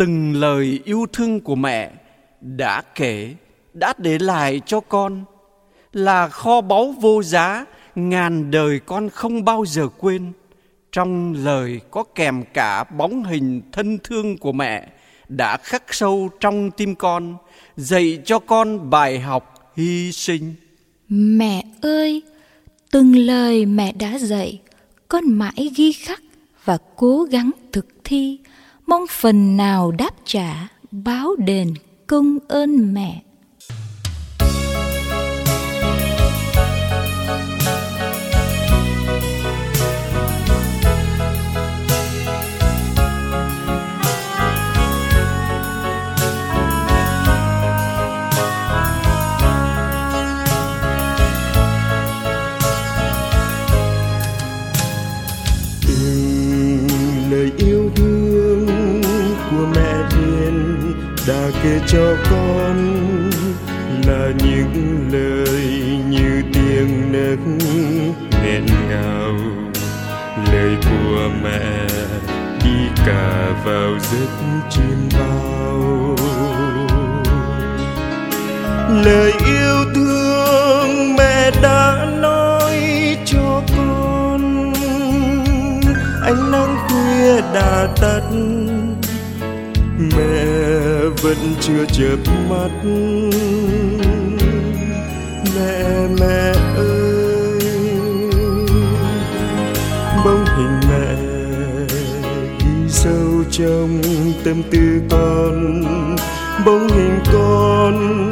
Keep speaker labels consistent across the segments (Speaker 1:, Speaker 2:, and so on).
Speaker 1: từng lời yêu thương của mẹ đã kể, đã để lại cho con. Là kho báu vô giá, ngàn đời con không bao giờ quên. Trong lời có kèm cả bóng hình thân thương của mẹ đã khắc sâu trong tim con, dạy cho con bài học hy sinh.
Speaker 2: Mẹ ơi, từng lời mẹ đã dạy, con mãi ghi khắc và cố gắng thực thi mong phần nào đáp trả báo đền công ơn mẹ.
Speaker 3: Cho con là những lời như tiếng nấc nghẹn ngào. Lời của mẹ đi cả vào giấc chim bao. Lời yêu thương mẹ đã nói cho con, ánh nắng khuya đã tắt mẹ vẫn chưa chợp mắt. Mẹ mẹ ơi, bóng hình mẹ ghi sâu trong tâm tư con. Bóng hình con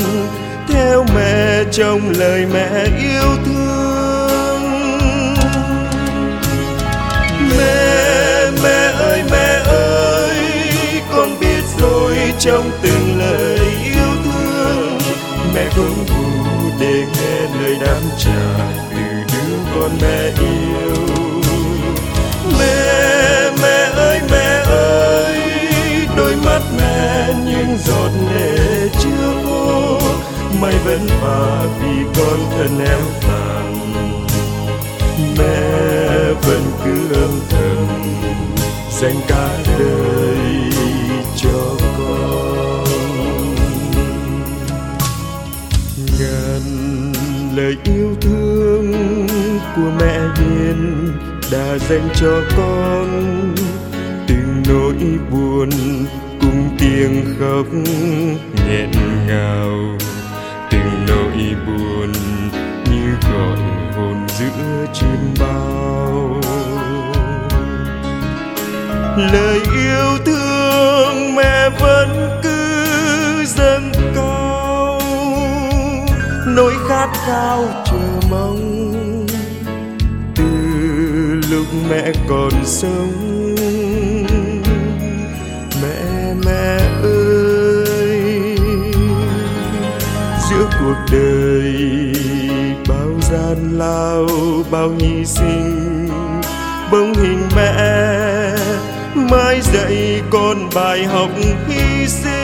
Speaker 3: theo mẹ trong lời mẹ yêu thương. Trong từng lời yêu thương. Mẹ không ngủ để nghe lời đáp trả từ đứa con mẹ yêu. Mẹ mẹ ơi mẹ ơi, đôi mắt mẹ những giọt lệ chưa khô. Mày vẫn và vì con thân em tàn mẹ vẫn cứ âm thầm dành cả đời lời yêu thương của mẹ hiền đã dành cho con. Từng nỗi buồn cùng tiếng khóc nghẹn ngào. Từng nỗi buồn như gọi hồn giữa chim bao. Lời yêu thương mẹ vẫn cứ dâng nỗi khát khao chờ mong. Từ lúc mẹ còn sống, mẹ mẹ ơi, giữa cuộc đời bao gian lao, bao hy sinh bóng hình mẹ mãi dạy con bài học hy sinh.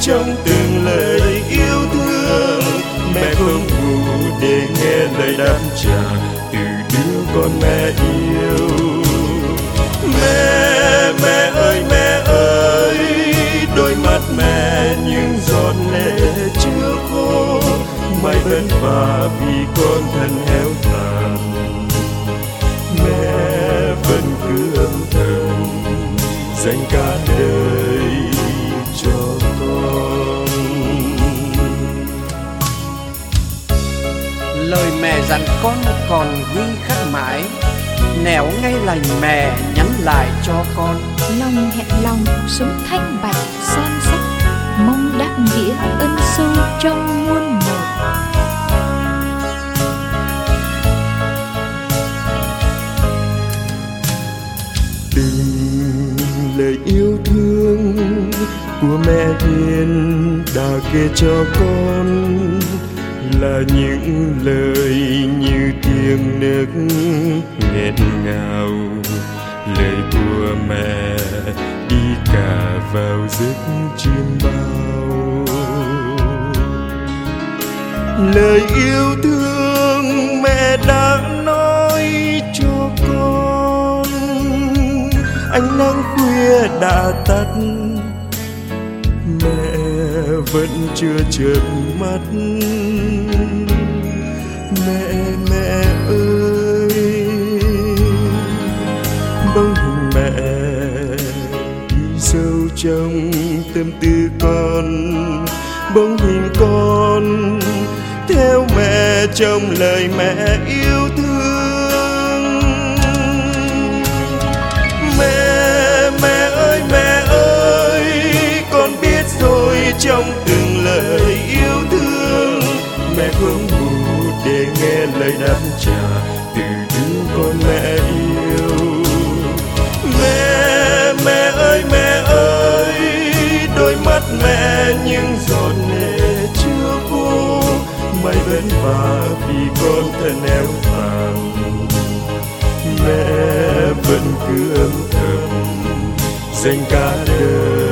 Speaker 3: Trong từng lời yêu thương. Mẹ không ngủ để nghe lời đáp trả từ đứa con mẹ yêu. Mẹ mẹ ơi mẹ ơi, đôi mắt mẹ những giọt lệ chưa khô. Mai vẫn và vì con thân héo tàn
Speaker 1: dặn con còn ghi khắc mãi nẻo ngay lành mẹ nhắn lại cho con.
Speaker 2: Lòng hẹn lòng sống thanh bạch son sắc mong đáp nghĩa ân sâu trong muôn một
Speaker 3: từng lời yêu thương của mẹ hiền đã kể cho con là những lời như tiếng nước nghẹn ngào. Lời của mẹ đi cả vào giấc chiêm bao. Lời yêu thương mẹ đã nói cho con. Ánh nắng khuya đã tắt vẫn chưa chợp mắt. Mẹ mẹ ơi, bóng hình mẹ đi sâu trong tâm tư con. Bóng hình con theo mẹ, trong lời mẹ yêu thương. Cha từ đứa con mẹ yêu. Mẹ mẹ ơi mẹ ơi, đôi mắt mẹ những giọt lệ chưa khô mây vẫn và vì con thân eo thằng mẹ vẫn cứ âm thầm dành cả đời